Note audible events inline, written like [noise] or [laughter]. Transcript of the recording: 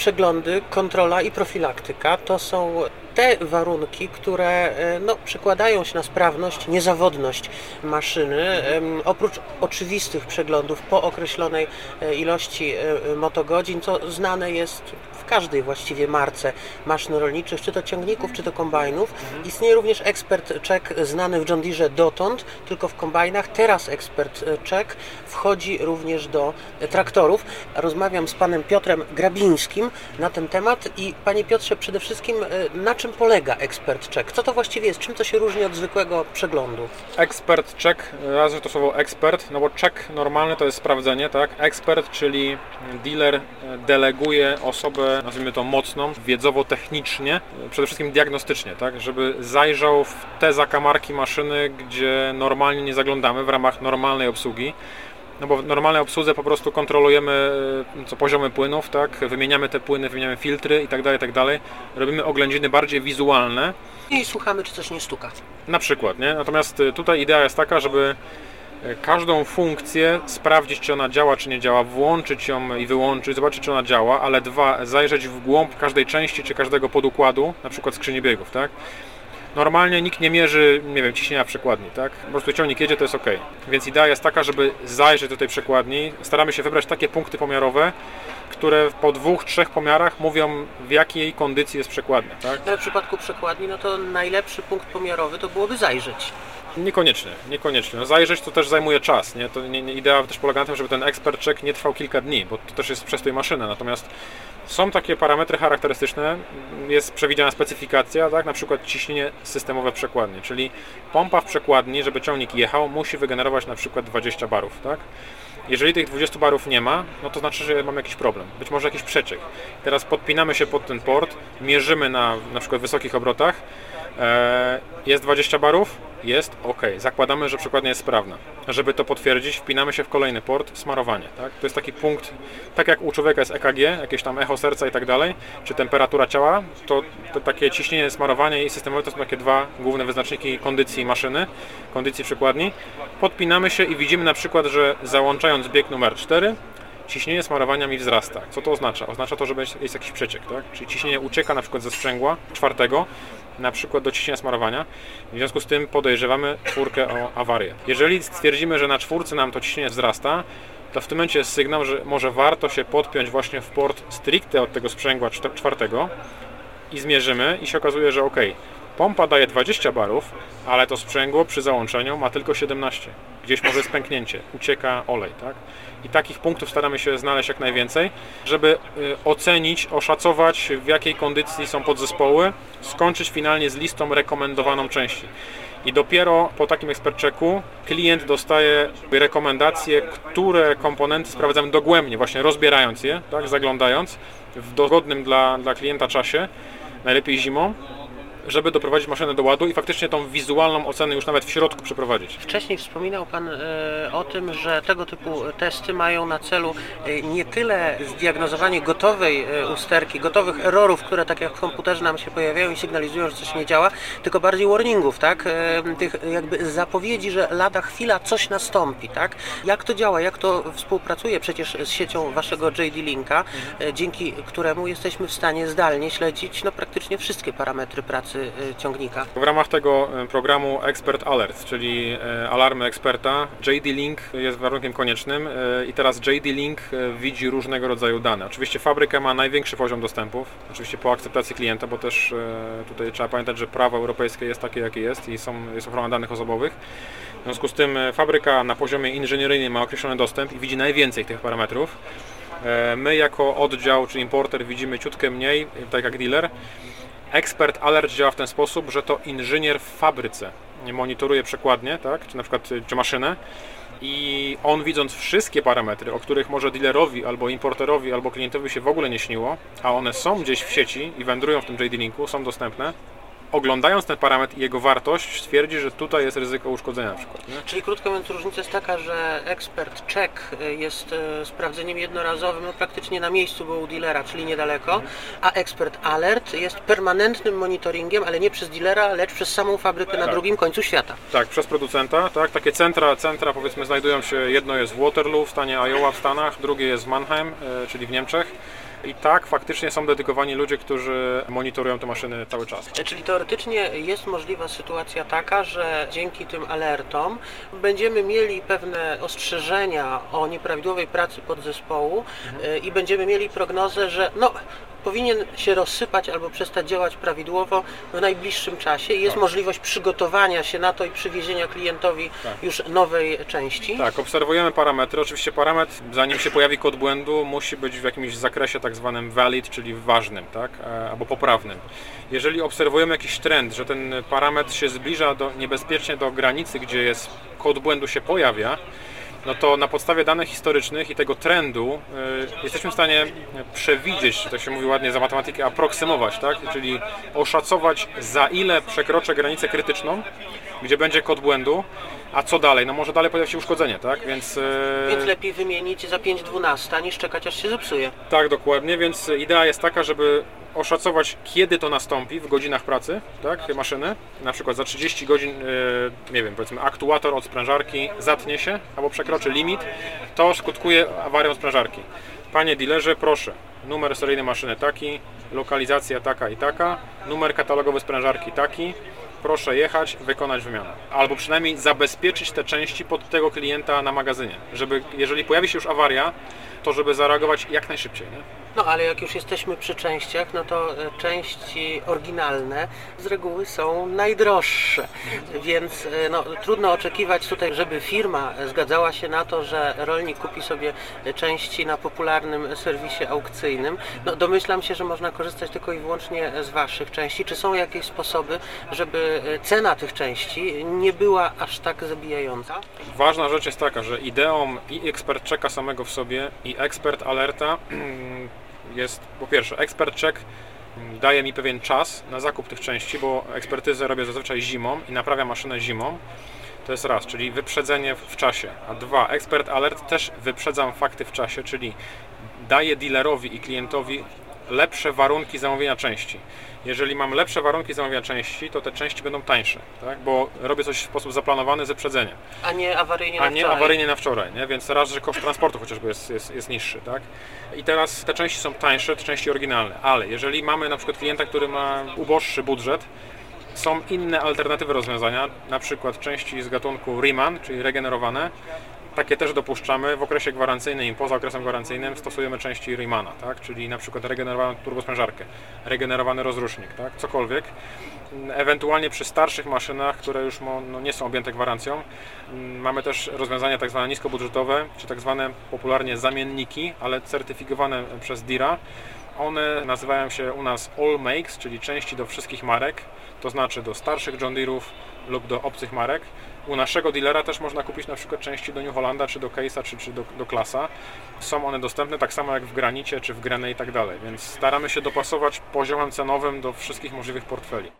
przeglądy, kontrola i profilaktyka. To są te warunki, które e, no, przekładają się na sprawność, niezawodność maszyny, oprócz oczywistych przeglądów po określonej e, ilości e, motogodzin, co znane jest w każdej właściwie marce maszyn rolniczych, czy to ciągników, czy to kombajnów. Istnieje również ekspert check znany w John Deere dotąd, tylko w kombajnach. Teraz ekspert check wchodzi również do traktorów. Rozmawiam z panem Piotrem Grabińskim na ten temat i panie Piotrze, przede wszystkim na czym polega ekspert check? Co to właściwie jest? Czym to się różni od zwykłego przeglądu? Ekspert check, raz, to słowo ekspert, no bo check normalny to jest sprawdzenie, tak? Ekspert, czyli dealer e, deleguje osobę, nazwijmy to mocną, wiedzowo-technicznie, przede wszystkim diagnostycznie, tak? Żeby zajrzał w te zakamarki maszyny, gdzie normalnie nie zaglądamy w ramach normalnej obsługi. No bo w normalnej obsłudze po prostu kontrolujemy e, co poziomy płynów, tak? Wymieniamy te płyny, wymieniamy filtry i tak dalej, tak dalej. Robimy oględziny bardziej wizualne. I słuchamy, czy coś nie stuka. Na przykład, nie? Natomiast e, tutaj idea jest taka, żeby e, każdą funkcję sprawdzić, czy ona działa, czy nie działa, włączyć ją i wyłączyć, zobaczyć, czy ona działa, ale dwa, zajrzeć w głąb każdej części, czy każdego podukładu, na przykład skrzyni biegów, tak? Normalnie nikt nie mierzy, nie wiem, ciśnienia przekładni, tak? Po prostu ciągnik jedzie, to jest ok. Więc idea jest taka, żeby zajrzeć do tej przekładni. Staramy się wybrać takie punkty pomiarowe, które po dwóch, trzech pomiarach mówią w jakiej kondycji jest przekładnia, tak? Ale w przypadku przekładni, no to najlepszy punkt pomiarowy to byłoby zajrzeć. Niekoniecznie, niekoniecznie. No zajrzeć to też zajmuje czas, nie? To nie, nie, idea też polega na tym, żeby ten ekspert check nie trwał kilka dni, bo to też jest przestój maszyny. Natomiast są takie parametry charakterystyczne, jest przewidziana specyfikacja, tak? na przykład ciśnienie systemowe przekładni, czyli pompa w przekładni, żeby ciągnik jechał, musi wygenerować na przykład 20 barów. Tak? Jeżeli tych 20 barów nie ma, no to znaczy, że mamy jakiś problem, być może jakiś przeciek. Teraz podpinamy się pod ten port, mierzymy na na przykład wysokich obrotach, e, jest 20 barów, jest ok. Zakładamy, że przekładnia jest sprawna. Żeby to potwierdzić, wpinamy się w kolejny port, smarowanie. Tak? To jest taki punkt, tak jak u człowieka jest EKG, jakieś tam echo serca i tak dalej, czy temperatura ciała, to, to takie ciśnienie, smarowanie i systemowe to są takie dwa główne wyznaczniki kondycji maszyny, kondycji przekładni. Podpinamy się i widzimy na przykład, że załączając bieg numer 4, ciśnienie smarowania mi wzrasta. Co to oznacza? Oznacza to, że jest jakiś przeciek, tak? Czyli ciśnienie ucieka na przykład ze sprzęgła czwartego, na przykład do ciśnienia smarowania. W związku z tym podejrzewamy czwórkę o awarię. Jeżeli stwierdzimy, że na czwórce nam to ciśnienie wzrasta, to w tym momencie jest sygnał, że może warto się podpiąć właśnie w port stricte od tego sprzęgła czwartego i zmierzymy i się okazuje, że ok, pompa daje 20 barów, ale to sprzęgło przy załączeniu ma tylko 17. Gdzieś może jest pęknięcie, ucieka olej, tak? I takich punktów staramy się znaleźć jak najwięcej, żeby y, ocenić, oszacować w jakiej kondycji są podzespoły, skończyć finalnie z listą rekomendowaną części. I dopiero po takim eksperczeku klient dostaje rekomendacje, które komponenty sprawdzamy dogłębnie, właśnie rozbierając je, tak, zaglądając w dogodnym dla, dla klienta czasie, najlepiej zimą, żeby doprowadzić maszynę do ładu i faktycznie tą wizualną ocenę już nawet w środku przeprowadzić. Wcześniej wspominał Pan e, o tym, że tego typu testy mają na celu e, nie tyle zdiagnozowanie gotowej e, usterki, gotowych errorów, które tak jak w komputerze nam się pojawiają i sygnalizują, że coś nie działa, tylko bardziej warningów, tak? Tych jakby zapowiedzi, że lada chwila coś nastąpi, tak? Jak to działa, jak to współpracuje przecież z siecią Waszego JD Linka, dzięki któremu jesteśmy w stanie zdalnie śledzić no, praktycznie wszystkie parametry pracy Y, ciągnika. W ramach tego y, programu Expert Alert, czyli y, alarmy eksperta, JD Link jest warunkiem koniecznym i teraz JD Link widzi różnego rodzaju dane. Oczywiście fabryka ma największy poziom dostępów, oczywiście po akceptacji klienta, bo też tutaj trzeba pamiętać, że prawo europejskie jest takie, jakie jest i są, jest ochrona danych osobowych. W związku z tym fabryka na poziomie inżynieryjnym ma określony dostęp i widzi najwięcej tych parametrów. My jako oddział czy importer widzimy ciutkę mniej, tak jak dealer. Expert Alert działa w ten sposób, że to inżynier w fabryce. Monitoruje przekładnie, tak, czy na przykład czy maszynę. I on widząc wszystkie parametry, o których może dealerowi, albo importerowi, albo klientowi się w ogóle nie śniło, a one są gdzieś w sieci i wędrują w tym JD Linku, są dostępne, oglądając ten parametr i jego wartość, stwierdzi, że tutaj jest ryzyko uszkodzenia na przykład. Nie? Czyli krótko mówiąc, różnica jest taka, że ekspert check jest e, sprawdzeniem jednorazowym, no praktycznie na miejscu, bo u dealera, czyli niedaleko, a ekspert alert jest permanentnym monitoringiem, ale nie przez dealera, lecz przez samą fabrykę na tak. drugim końcu świata. Tak, przez producenta, tak, takie centra, centra powiedzmy znajdują się, jedno jest w Waterloo w stanie Iowa w Stanach, drugie jest w Mannheim, e, czyli w Niemczech I tak, faktycznie są dedykowani ludzie, którzy monitorują te maszyny cały czas. Czyli teoretycznie jest możliwa sytuacja taka, że dzięki tym alertom będziemy mieli pewne ostrzeżenia o nieprawidłowej pracy podzespołu mhm. i będziemy mieli prognozę, że no, powinien się rozsypać albo przestać działać prawidłowo w najbliższym czasie i jest tak. możliwość przygotowania się na to i przywiezienia klientowi tak. już nowej części. Tak, obserwujemy parametry. Oczywiście parametr, zanim się pojawi kod błędu, musi być w jakimś zakresie tak zwanym valid, czyli ważnym, tak, e, albo poprawnym. Jeżeli obserwujemy jakiś trend, że ten parametr się zbliża do, niebezpiecznie do granicy, gdzie jest kod błędu się pojawia, no to na podstawie danych historycznych i tego trendu y, jesteśmy w stanie przewidzieć, to się mówi ładnie za matematykę, aproksymować, tak? czyli oszacować za ile przekroczę granicę krytyczną, gdzie będzie kod błędu, a co dalej? No może dalej pojawi się uszkodzenie, tak? Więc, y, więc lepiej wymienić za 5.12 niż czekać aż się zepsuje. Tak, dokładnie, więc idea jest taka, żeby oszacować, kiedy to nastąpi w godzinach pracy tak, maszyny. Na przykład za 30 godzin, e, nie wiem, powiedzmy, aktuator od sprężarki zatnie się albo przekroczy limit, to skutkuje awarią sprężarki. Panie dealerze, proszę, numer seryjny maszyny taki, lokalizacja taka i taka, numer katalogowy sprężarki taki, proszę jechać, wykonać wymianę. Albo przynajmniej zabezpieczyć te części pod tego klienta na magazynie, żeby jeżeli pojawi się już awaria, to żeby zareagować jak najszybciej. Nie? No ale jak już jesteśmy przy częściach, no to e, części oryginalne z reguły są najdroższe, więc e, no, trudno oczekiwać tutaj, żeby firma zgadzała się na to, że rolnik kupi sobie części na popularnym serwisie aukcyjnym. No, domyślam się, że można korzystać tylko i wyłącznie z Waszych części. Czy są jakieś sposoby, żeby e, cena tych części nie była aż tak zabijająca? Ważna rzecz jest taka, że ideą i ekspert czeka samego w sobie i ekspert alerta [clears throat] jest po pierwsze ekspert check daje mi pewien czas na zakup tych części, bo ekspertyzę robię zazwyczaj zimą i naprawia maszynę zimą. To jest raz, czyli wyprzedzenie w czasie. A dwa, ekspert alert też wyprzedzam fakty w czasie, czyli daję dealerowi i klientowi lepsze warunki zamówienia części. Jeżeli mam lepsze warunki zamawiania części, to te części będą tańsze, tak? bo robię coś w sposób zaplanowany z wyprzedzeniem. A nie awaryjnie na A nie wczoraj. awaryjnie na wczoraj, nie? więc raz, że koszt transportu chociażby jest, jest, jest niższy. Tak? I teraz te części są tańsze, te części oryginalne, ale jeżeli mamy na przykład klienta, który ma uboższy budżet, są inne alternatywy rozwiązania, na przykład części z gatunku Riemann, czyli regenerowane, takie też dopuszczamy. W okresie gwarancyjnym i poza okresem gwarancyjnym stosujemy części Riemanna, tak? czyli na przykład regenerowaną turbosprężarkę, regenerowany rozrusznik, tak? cokolwiek. Ewentualnie przy starszych maszynach, które już no, nie są objęte gwarancją, mm, mamy też rozwiązania tak zwane niskobudżetowe, czy tak zwane popularnie zamienniki, ale certyfikowane przez DIRA. One nazywają się u nas All Makes, czyli części do wszystkich marek, to znaczy do starszych John Deere'ów lub do obcych marek. U naszego dealera też można kupić na przykład części do New Hollanda, czy do Case'a, czy, czy do, do Klasa. Są one dostępne tak samo jak w Granicie, czy w Grene i tak dalej, więc staramy się dopasować poziomem cenowym do wszystkich możliwych portfeli.